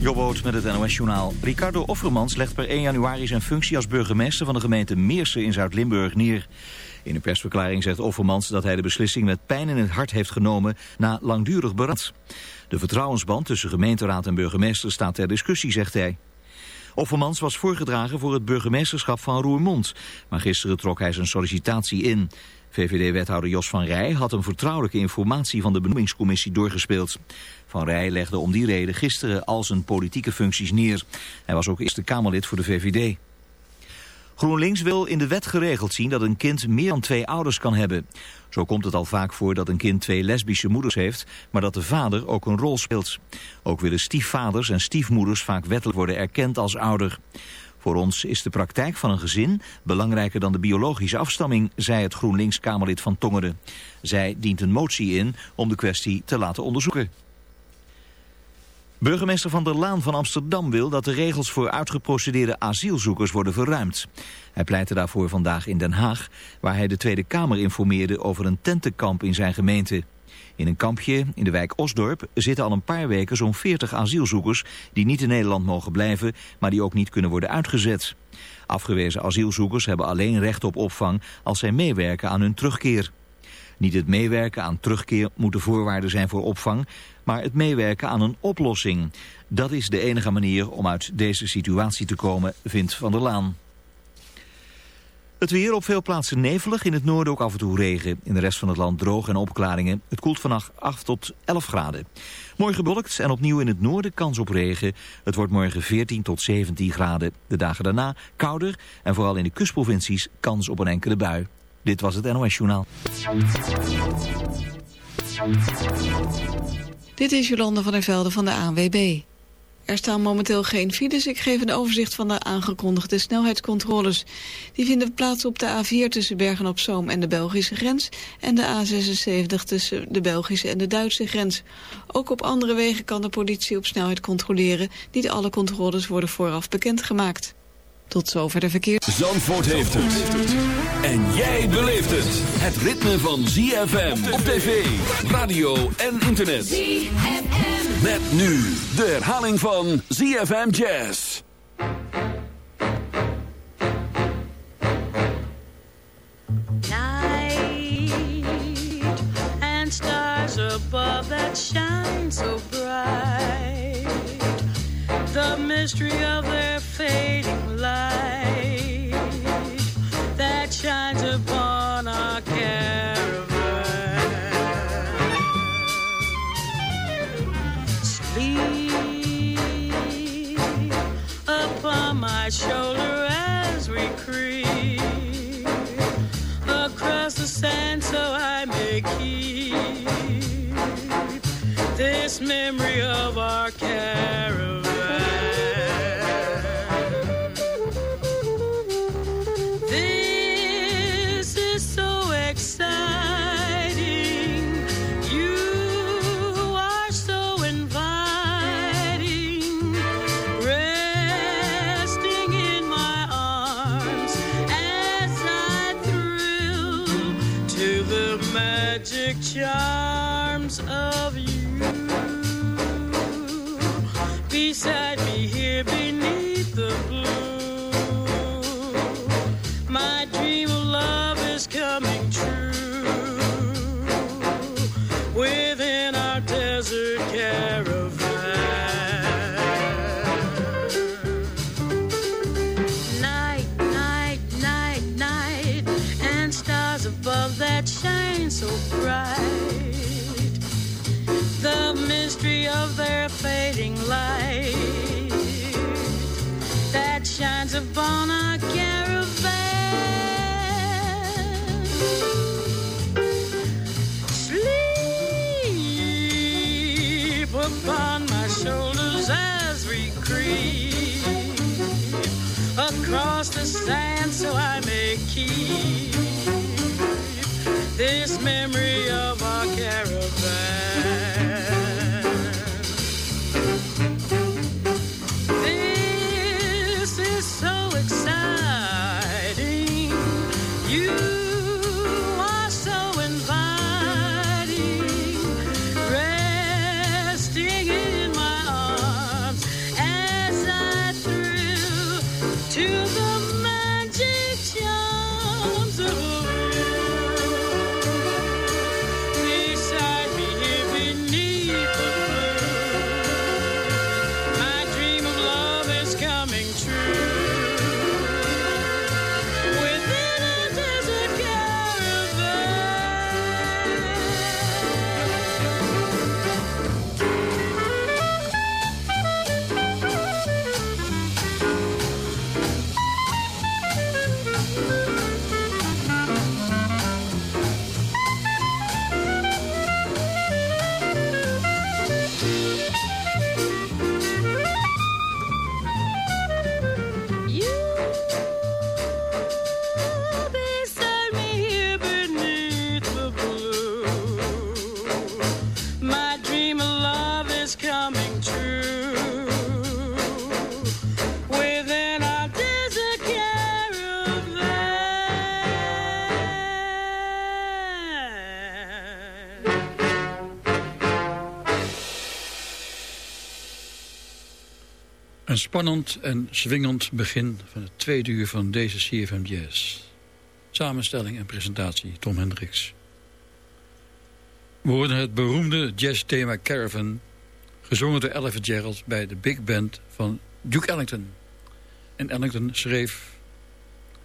Jobboot met het NOS-journaal. Ricardo Offermans legt per 1 januari zijn functie als burgemeester van de gemeente Meersen in Zuid-Limburg neer. In een persverklaring zegt Offermans dat hij de beslissing met pijn in het hart heeft genomen na langdurig beraad. De vertrouwensband tussen gemeenteraad en burgemeester staat ter discussie, zegt hij. Offermans was voorgedragen voor het burgemeesterschap van Roermond, maar gisteren trok hij zijn sollicitatie in. VVD-wethouder Jos van Rij had een vertrouwelijke informatie van de benoemingscommissie doorgespeeld. Van Rij legde om die reden gisteren al zijn politieke functies neer. Hij was ook eerste Kamerlid voor de VVD. GroenLinks wil in de wet geregeld zien dat een kind meer dan twee ouders kan hebben. Zo komt het al vaak voor dat een kind twee lesbische moeders heeft, maar dat de vader ook een rol speelt. Ook willen stiefvaders en stiefmoeders vaak wettelijk worden erkend als ouder. Voor ons is de praktijk van een gezin belangrijker dan de biologische afstamming, zei het GroenLinks-Kamerlid van Tongeren. Zij dient een motie in om de kwestie te laten onderzoeken. Burgemeester Van der Laan van Amsterdam wil dat de regels voor uitgeprocedeerde asielzoekers worden verruimd. Hij pleitte daarvoor vandaag in Den Haag, waar hij de Tweede Kamer informeerde over een tentenkamp in zijn gemeente. In een kampje in de wijk Osdorp zitten al een paar weken zo'n 40 asielzoekers die niet in Nederland mogen blijven, maar die ook niet kunnen worden uitgezet. Afgewezen asielzoekers hebben alleen recht op opvang als zij meewerken aan hun terugkeer. Niet het meewerken aan terugkeer moet de voorwaarde zijn voor opvang, maar het meewerken aan een oplossing. Dat is de enige manier om uit deze situatie te komen, vindt Van der Laan. Het weer op veel plaatsen nevelig, in het noorden ook af en toe regen. In de rest van het land droog en opklaringen. Het koelt vannacht 8 tot 11 graden. Morgen bewolkt en opnieuw in het noorden kans op regen. Het wordt morgen 14 tot 17 graden. De dagen daarna kouder en vooral in de kustprovincies kans op een enkele bui. Dit was het NOS Journaal. Dit is Jolande van der Velde van de ANWB. Er staan momenteel geen files. Ik geef een overzicht van de aangekondigde snelheidscontroles. Die vinden plaats op de A4 tussen Bergen-op-Zoom en de Belgische grens... en de A76 tussen de Belgische en de Duitse grens. Ook op andere wegen kan de politie op snelheid controleren. Niet alle controles worden vooraf bekendgemaakt. Tot zover de verkeer. Zandvoort heeft het. En jij beleeft het. Het ritme van ZFM op tv, radio en internet. ZFM. Met nu de herhaling van ZFM Jazz. Night and stars above that shine so bright. The mystery of their fading light that shines upon our caravan. Sleep upon my shoulder as we creep across the sand so I may keep this memory of our caravan. Beside memory of spannend en swingend begin van het tweede uur van deze CFM Jazz. Samenstelling en presentatie Tom Hendricks. We het beroemde jazzthema Caravan... gezongen door Ella Gerald bij de big band van Duke Ellington. En Ellington schreef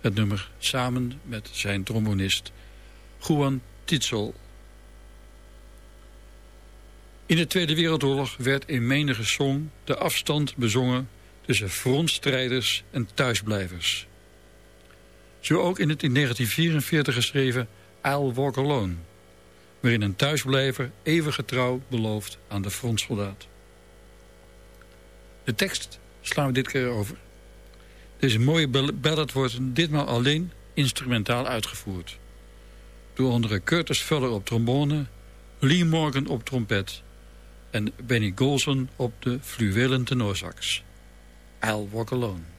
het nummer samen met zijn trombonist Juan Titzel. In de Tweede Wereldoorlog werd in menige song de afstand bezongen tussen frontstrijders en thuisblijvers. Zo ook in het in 1944 geschreven I'll Walk Alone, waarin een thuisblijver even getrouw belooft aan de frontsoldaat. De tekst slaan we dit keer over. Deze mooie ballad wordt ditmaal alleen instrumentaal uitgevoerd. Door onder Curtis Fuller op trombone, Lee Morgan op trompet en Benny Golson op de fluwelen tenorsax. I'll Walk Alone.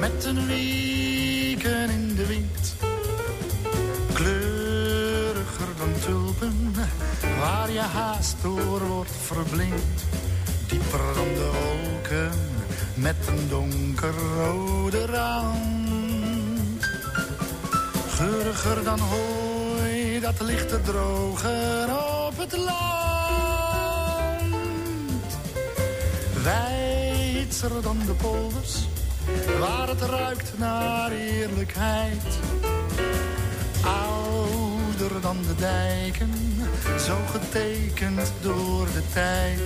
Met een wieken in de wind. Kleuriger dan tulpen, waar je haast door wordt verblind. Dieper dan de wolken, met een donkerrode rand. Geuriger dan hooi, dat ligt te drogen op het land. Wijdser dan de polders, waar het ruikt naar eerlijkheid. Ouder dan de dijken, zo getekend door de tijd.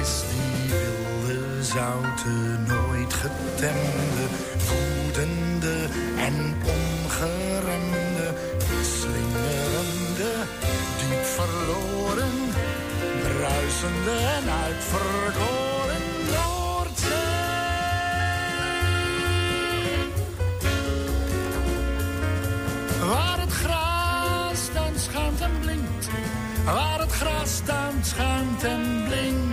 Is die wilde zoute nooit getemde, voedende en ongeremde, slingerende, diep verloren, bruisende en uitverkoren Waar het gras dan schuimt en blinkt.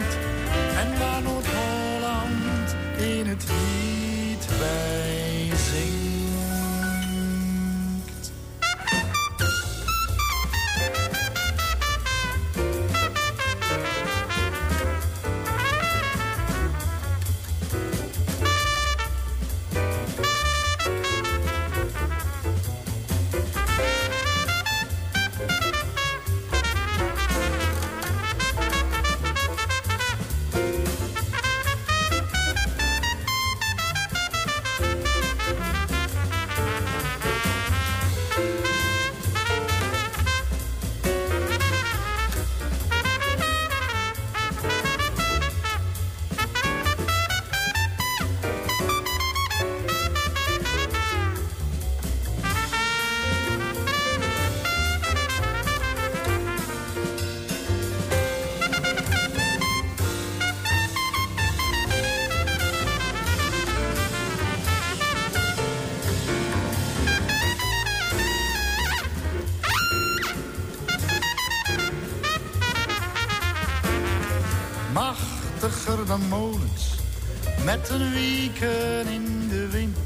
Met een wieken in de wind.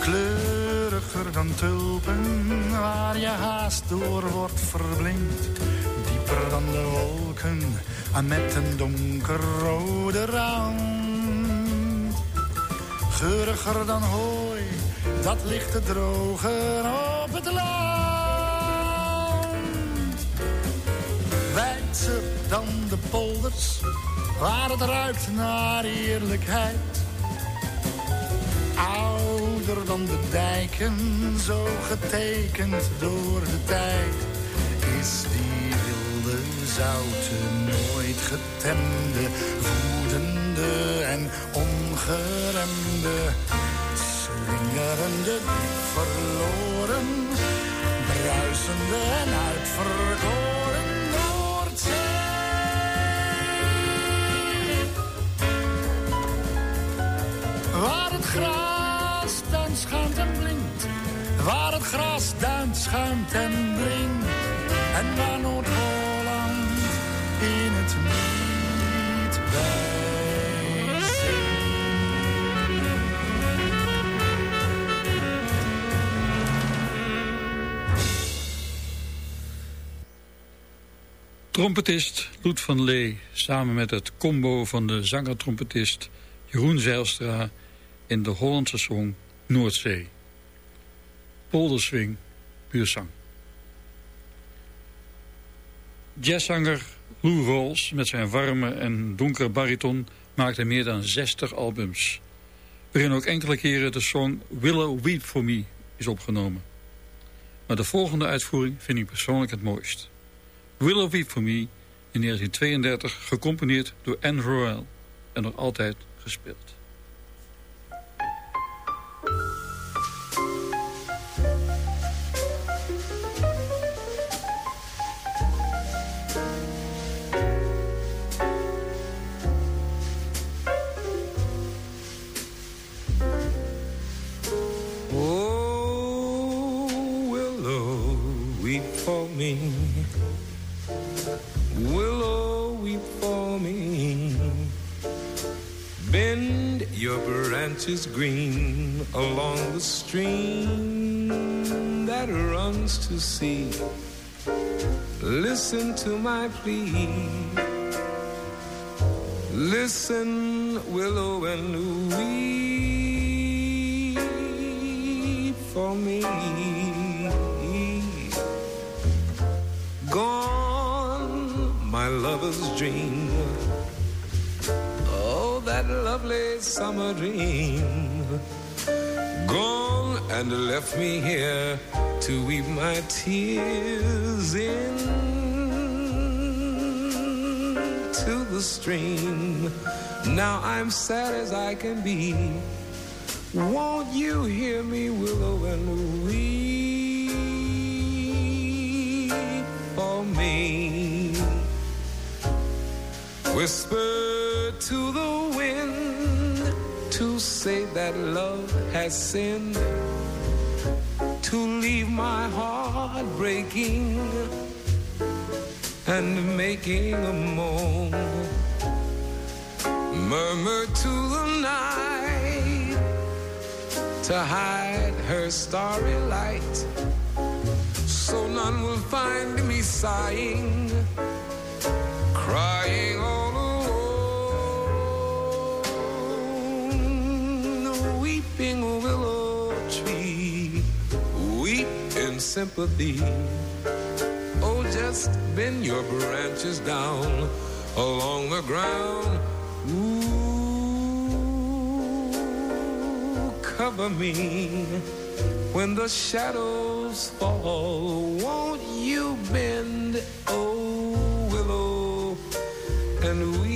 Kleuriger dan tulpen, waar je haast door wordt verblind. Dieper dan de wolken, en met een donkerrode rand. Geuriger dan hooi, dat ligt te drogen op het land. Wijdser dan de polders, waar het ruikt naar eerlijkheid. Ouder dan de dijken, zo getekend door de tijd. Is die wilde zoute nooit getemde, voedende en ongeremde. Slingerende, verloren, bruisende en uitverkoren gras dan en blinkt. Waar het gras dan schuimt en blinkt. En waar Noord-Holland in het niet bij. Trompetist Loet van Lee samen met het combo van de zanger-trompetist Jeroen Zijlstra in de Hollandse song Noordzee. Polderswing, buurzang. Jazzzanger Lou Rawls met zijn warme en donkere bariton maakte meer dan 60 albums. Waarin ook enkele keren de song Willow Weep For Me is opgenomen. Maar de volgende uitvoering vind ik persoonlijk het mooist. Willow Weep For Me in 1932 gecomponeerd door Anne Royal en nog altijd gespeeld. Branches green along the stream that runs to sea. Listen to my plea. Listen, willow and weep for me. Gone, my lover's dream. Lovely summer dream. Gone and left me here to weep my tears into the stream. Now I'm sad as I can be. Won't you hear me, willow and weep for me? Whisper to the wind to say that love has sinned to leave my heart breaking and making a moan. Murmur to the night to hide her starry light, so none will find me sighing, crying oh, sympathy. Oh, just bend your branches down along the ground. Ooh, cover me when the shadows fall. Won't you bend, oh willow, and weep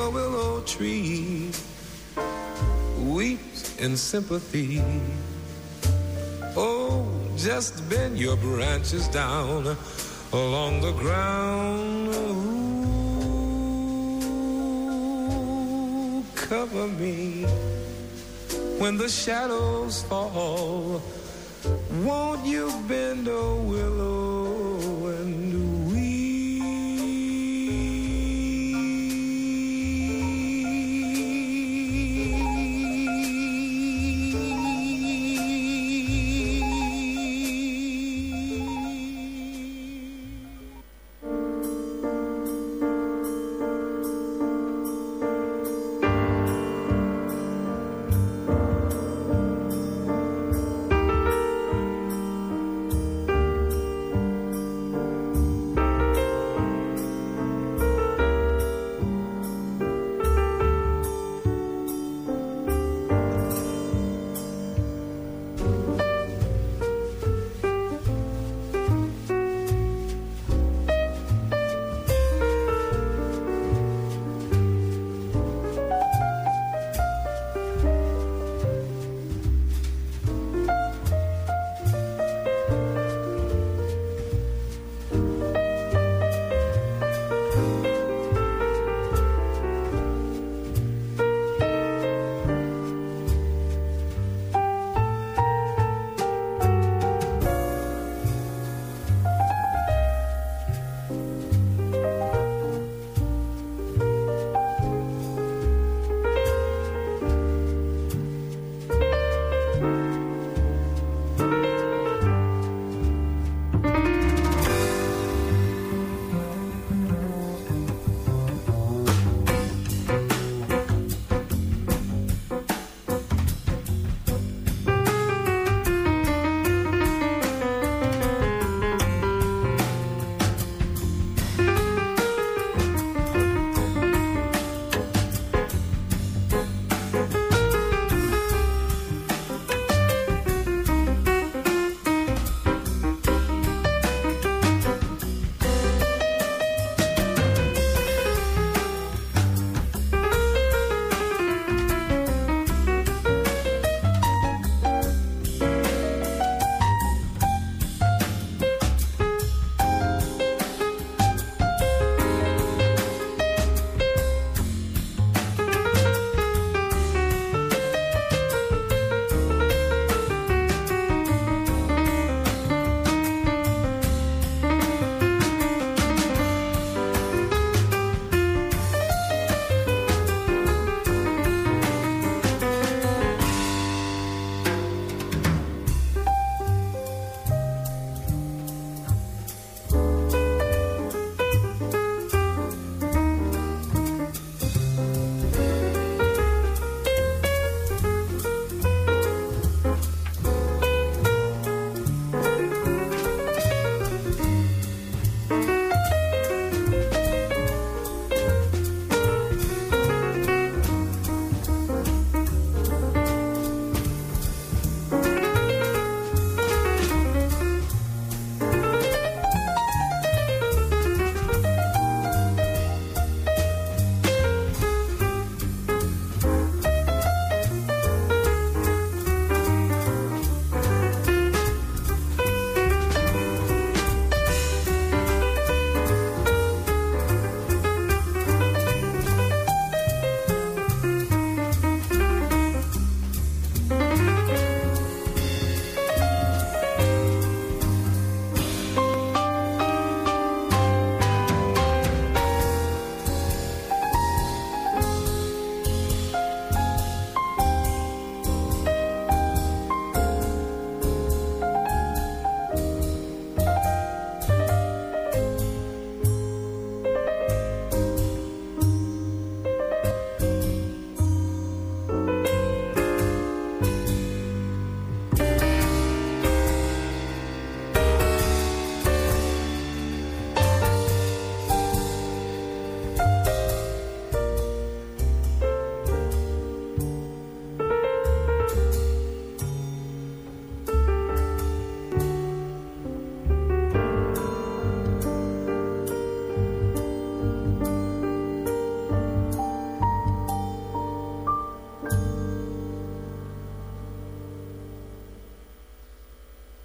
a willow tree weeps in sympathy. Oh, just bend your branches down along the ground. Ooh, cover me when the shadows fall. Won't you bend a willow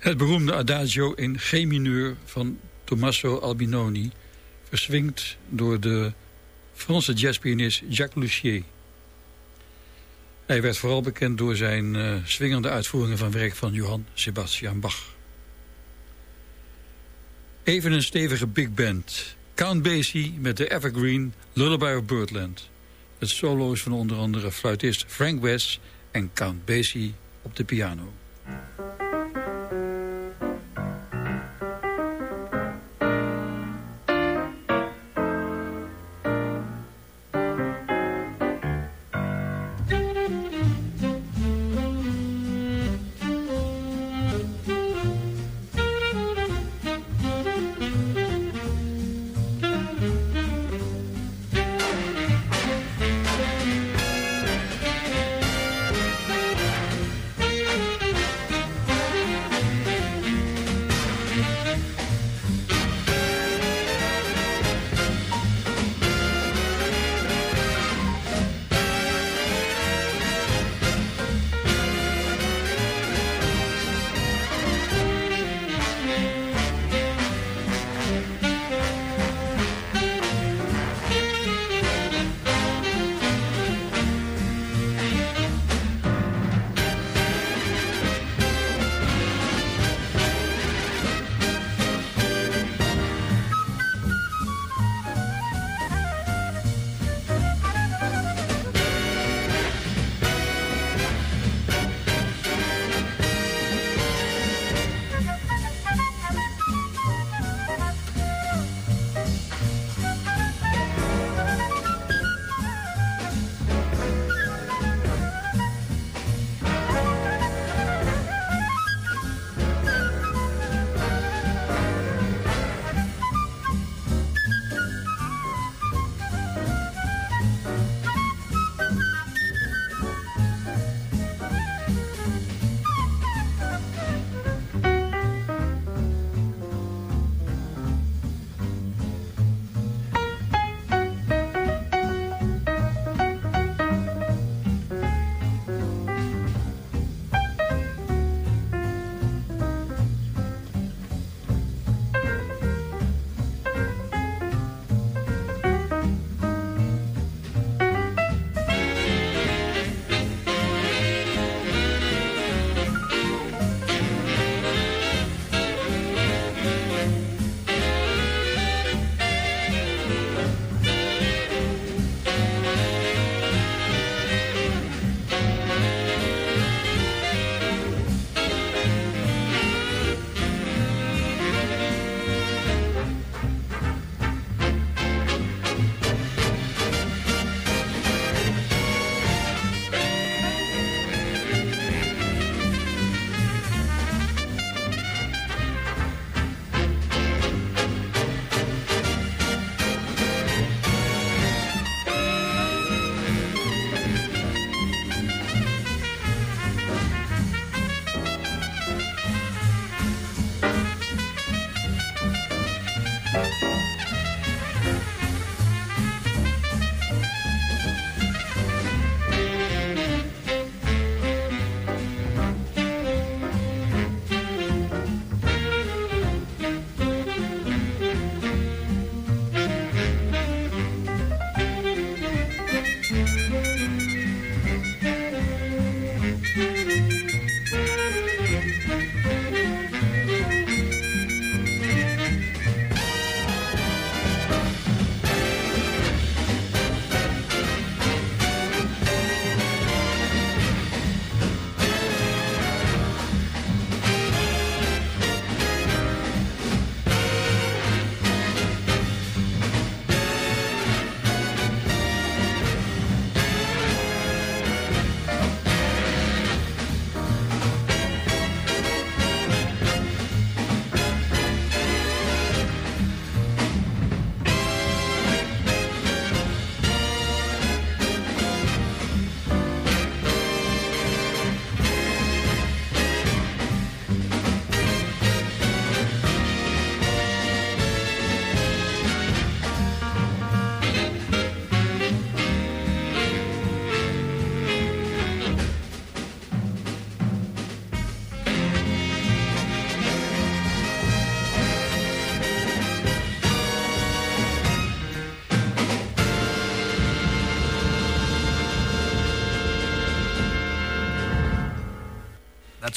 Het beroemde adagio in G mineur van Tommaso Albinoni... verswingt door de Franse jazzpianist Jacques Lussier. Hij werd vooral bekend door zijn uh, swingende uitvoeringen van werk van Johann Sebastian Bach. Even een stevige big band. Count Basie met de evergreen Lullaby of Birdland. Het solo's van onder andere fluitist Frank West en Count Basie op de piano.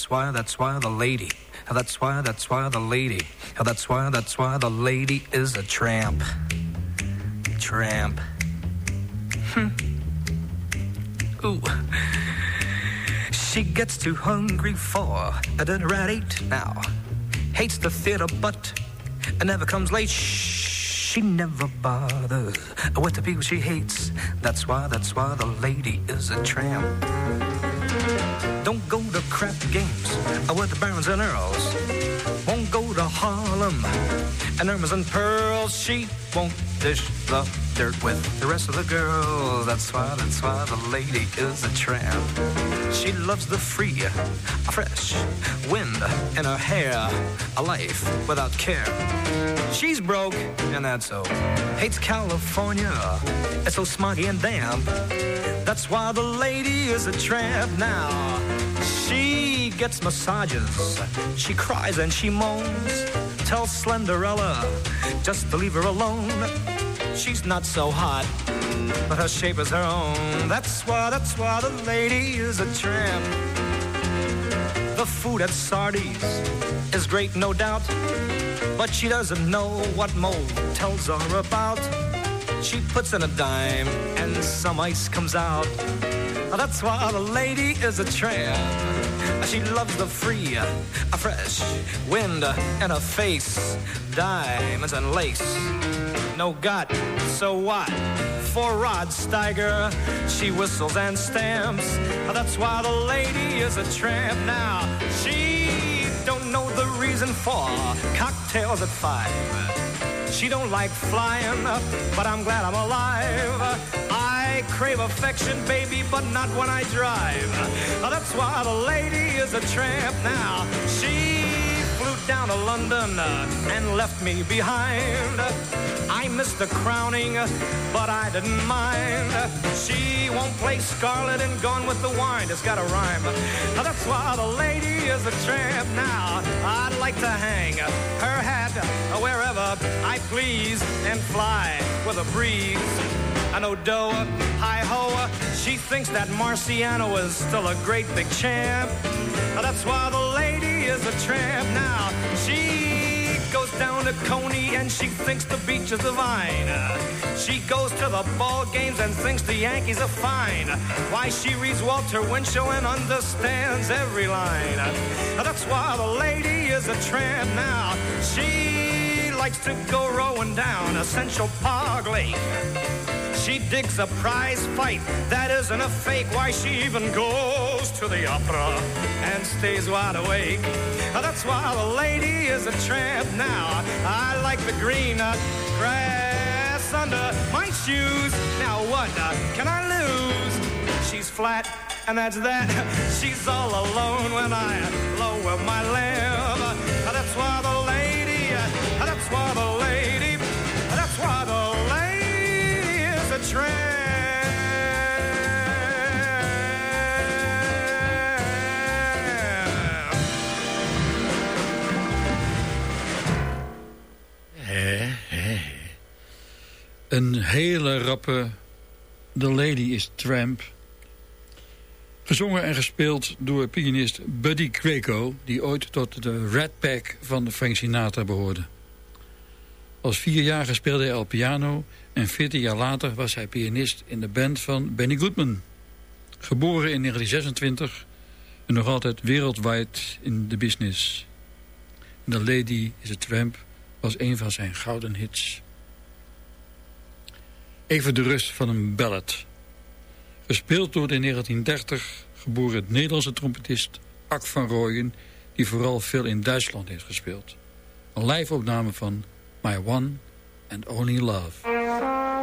That's why, that's why the lady. That's why, that's why the lady. That's why, that's why the lady is a tramp. Tramp. Hmm. Ooh. She gets too hungry for a dinner at eight now. Hates the theater, but never comes late. She never bothers with the people she hates. That's why, that's why the lady is a tramp. Don't go to crap games uh, with the barons and earls. Won't go to Harlem and Irmas and Pearls. She won't dish the dirt with the rest of the girls. That's why, that's why the lady is a tramp. She loves the free, a fresh wind in her hair, a life without care. She's broke, and that's so. Hates California, it's so smoggy and damp. That's why the lady is a tramp now. She gets massages, she cries and she moans. Tell Slenderella just to leave her alone. She's not so hot, but her shape is her own. That's why, that's why the lady is a tramp. The food at Sardi's is great, no doubt, but she doesn't know what motels are about. She puts in a dime and some ice comes out. That's why the lady is a tramp. She loves the free, a fresh wind in her face, diamonds and lace. No gut, so what? For Rod Steiger, she whistles and stamps. That's why the lady is a tramp now. She don't know the reason for cocktails at five. She don't like flying, but I'm glad I'm alive. I crave affection, baby, but not when I drive. That's why the lady is a tramp now. She down to London uh, and left me behind. I missed the crowning, uh, but I didn't mind. She won't play Scarlet and Gone with the Wind. It's got a rhyme. That's why the lady is a tramp now. I'd like to hang her hat wherever I please and fly with a breeze. I know Doa, hi ho, she thinks that Marciano is still a great big champ. That's why the lady is a tramp now. She goes down to Coney and she thinks the beach is divine. She goes to the ball games and thinks the Yankees are fine. Why she reads Walter Winchell and understands every line. That's why the lady is a tramp now. She likes to go rowing down Essential Park Lake. She digs a prize fight that isn't a fake. Why she even goes to the opera and stays wide awake. That's why the lady is a tramp now. I like the green grass under my shoes. Now what can I lose? She's flat and that's that. She's all alone when I lower my lamp. Een hele rappe The Lady is Tramp. Gezongen en gespeeld door pianist Buddy Greco... die ooit tot de Red Pack van Frank Sinatra behoorde. Als vierjarige speelde hij al piano en 14 jaar later was hij pianist in de band van Benny Goodman. Geboren in 1926 en nog altijd wereldwijd in de business. The Lady is a Tramp was een van zijn gouden hits. Even de rust van een ballad. Gespeeld door de in 1930 geboren Nederlandse trompetist Ak van Rooyen... die vooral veel in Duitsland heeft gespeeld. Een live opname van My One and Only Love.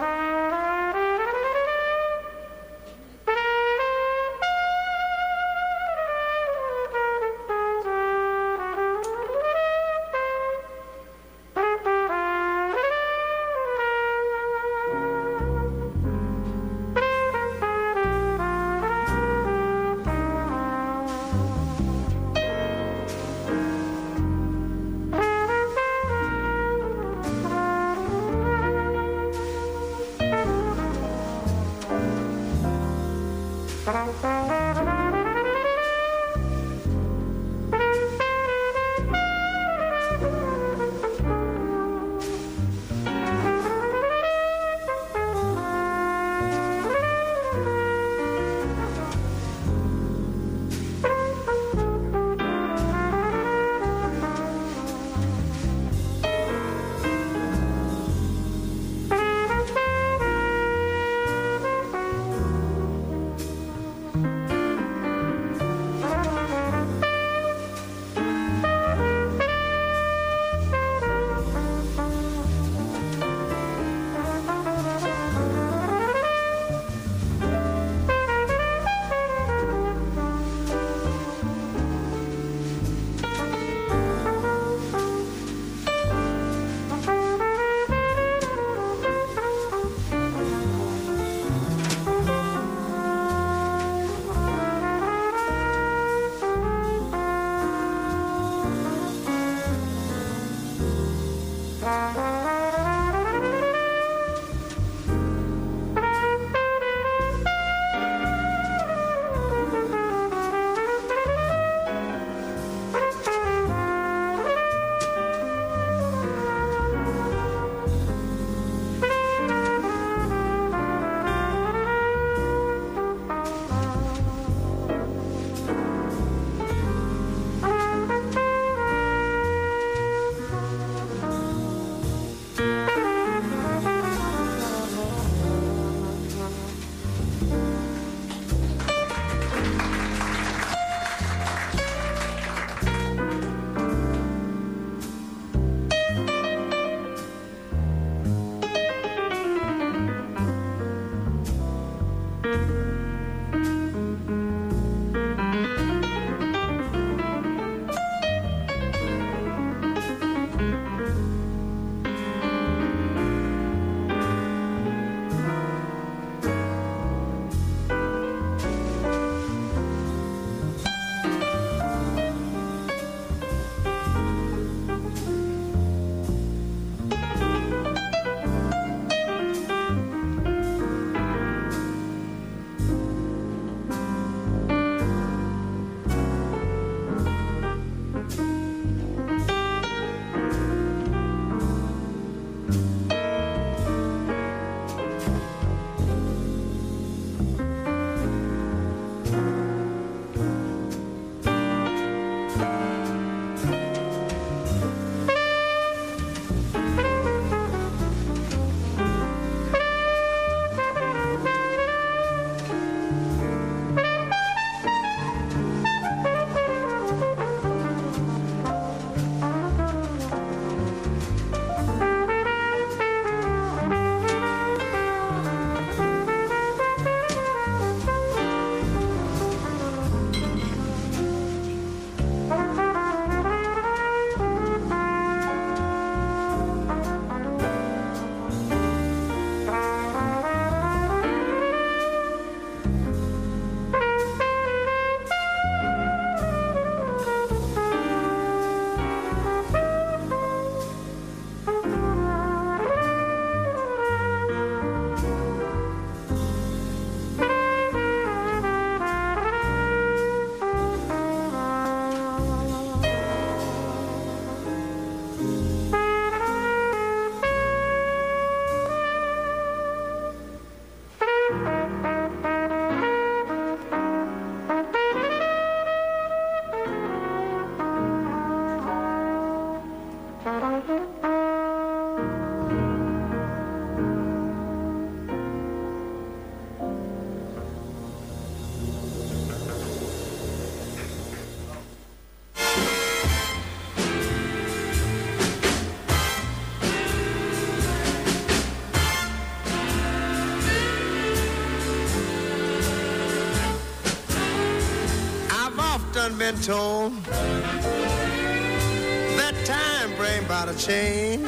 That time bring about a change.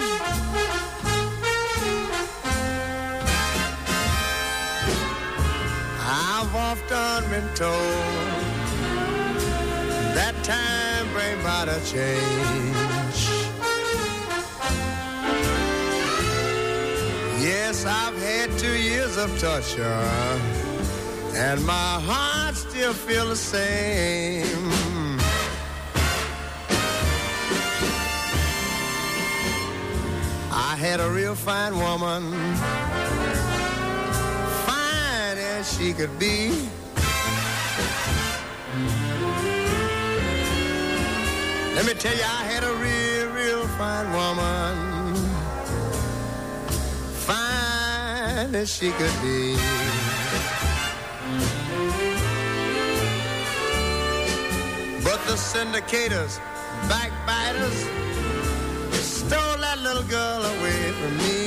I've often been told that time bring about a change. Yes, I've had two years of torture and my heart still feels the same. Had a real fine woman, fine as she could be. Let me tell you, I had a real, real fine woman, fine as she could be. But the syndicators, backbiters, stole that little girl away from me.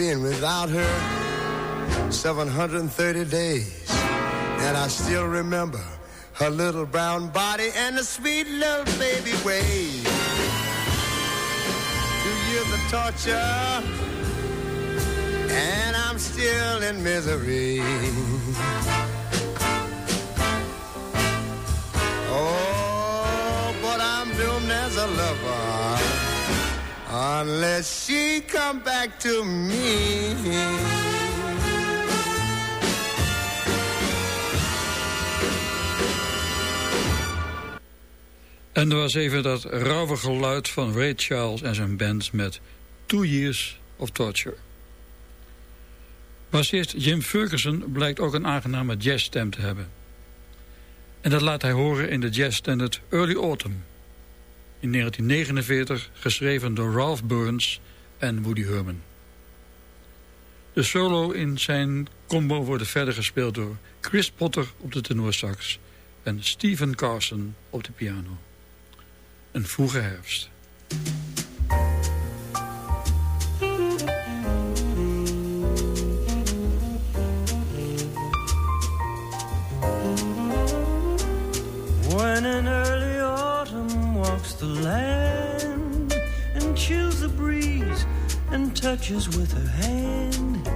Being without her 730 days. And I still remember her little brown body and the sweet little baby ways. Two years of torture, and I'm still in misery. Unless she come back to me. En er was even dat rauwe geluid van Ray Charles en zijn band met Two Years of Torture. Bassist Jim Ferguson blijkt ook een aangename jazzstem te hebben. En dat laat hij horen in de jazzstandard Early Autumn in 1949 geschreven door Ralph Burns en Woody Herman. De solo in zijn combo worden verder gespeeld door Chris Potter op de tenorsax en Stephen Carson op de piano. Een vroege herfst. When the land and chills the breeze and touches with her hand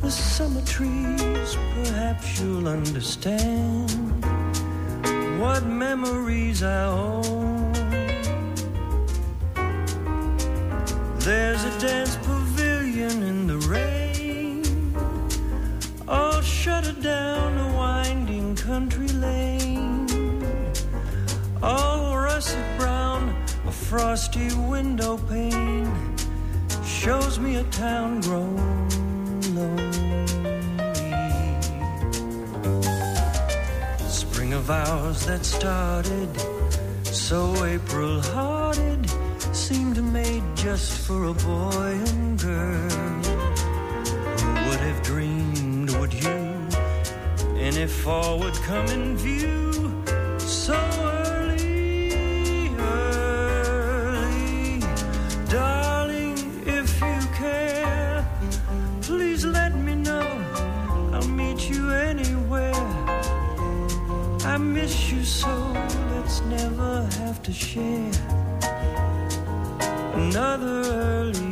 the summer trees. Perhaps you'll understand what memories I own. There's a dance pavilion in the rain, all shuttered down a winding country lane. All russet brown, a frosty window pane shows me a town grown lonely. Spring of ours that started so April hearted seemed made just for a boy and girl. Who would have dreamed, would you? And if fall would come in view so miss you so. Let's never have to share another early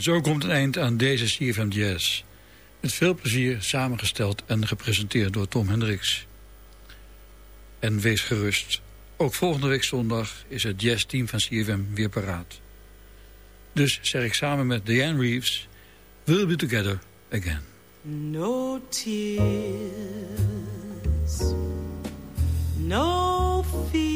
Zo komt het eind aan deze CFM Jazz. Met veel plezier samengesteld en gepresenteerd door Tom Hendricks. En wees gerust, ook volgende week zondag is het jazzteam van CFM weer paraat. Dus zeg ik samen met Diane Reeves, we'll be together again. No tears, no fear.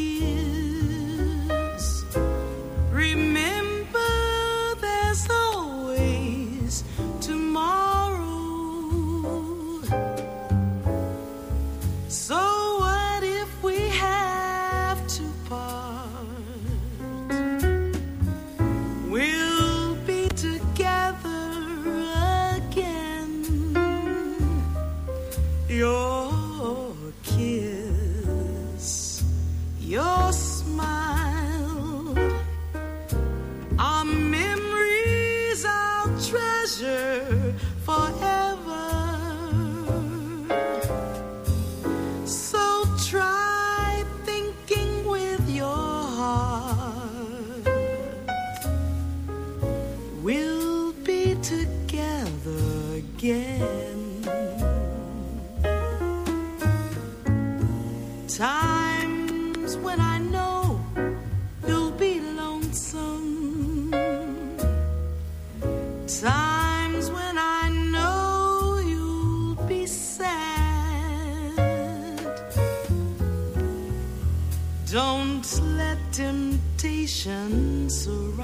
Temptation surrounds.